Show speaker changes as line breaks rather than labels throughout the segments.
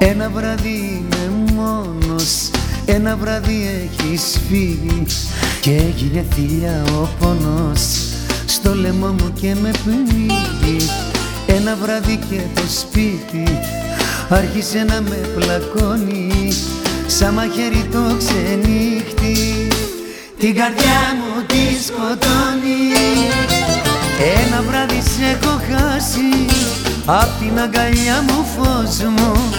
Ένα βράδυ είμαι μόνος Ένα βράδυ έχεις φύγει Και έγινε θηλιά ο πόνος. Στο λαιμό μου και με πνίγει Ένα βράδυ και το σπίτι Άρχισε να με πλακώνει. Σαν μαχαίρι το ξενύχτη Την καρδιά μου τη σκοτώνει. Ένα βράδυ σε έχω χάσει Απ' την αγκαλιά μου φως μου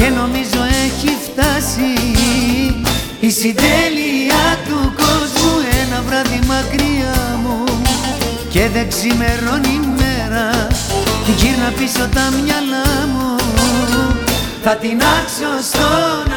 Και νομίζω έχει φτάσει Η συντέλεια του κόσμου. Ένα βράδυ μακριά μου Και δεν ξημερώνει η μέρα. Γύρνα πίσω τα μυαλά μου. Θα την άξω στον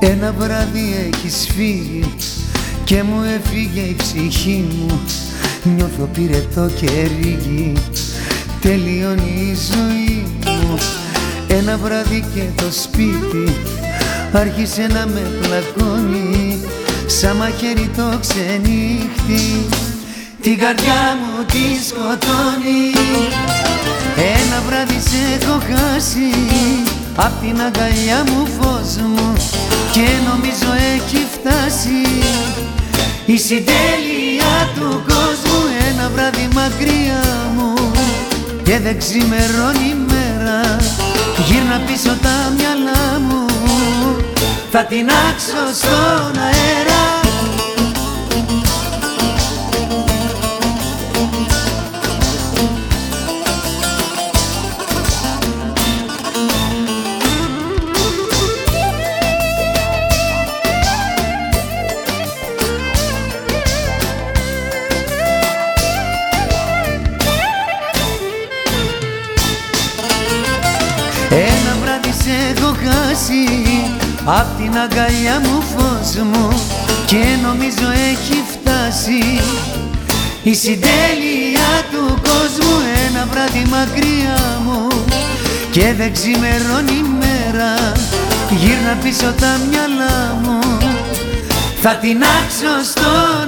Ένα βράδυ έχεις φύγει και μου έφυγε η ψυχή μου. Νιώθω πυρετό και ρίγη, τελειώνει η ζωή μου. Ένα βράδυ και το σπίτι άρχισε να με πλακώνει Σαν μαχαίρι το ξενύχτη. Την καρδιά μου τη σκοτώνει. Ένα βράδυ σε έχω χάσει Απ' την αγκαλιά μου φως μου Και νομίζω έχει φτάσει Η συντέλεια του κόσμου. Ένα βράδυ μακριά μου Και δεν ξημερώνει η μέρα. Γύρνα πίσω τα μυαλά μου Θα την άξω στον έχω χάσει. Απ' την αγκαλιά μου φως μου Και νομίζω έχει φτάσει. Η συντέλεια του κόσμου Ένα βράδυ μακριά μου Και δεν ξημερώνει η μέρα. Γύρνα πίσω τα μυαλά μου Θα την άξω στον αέρα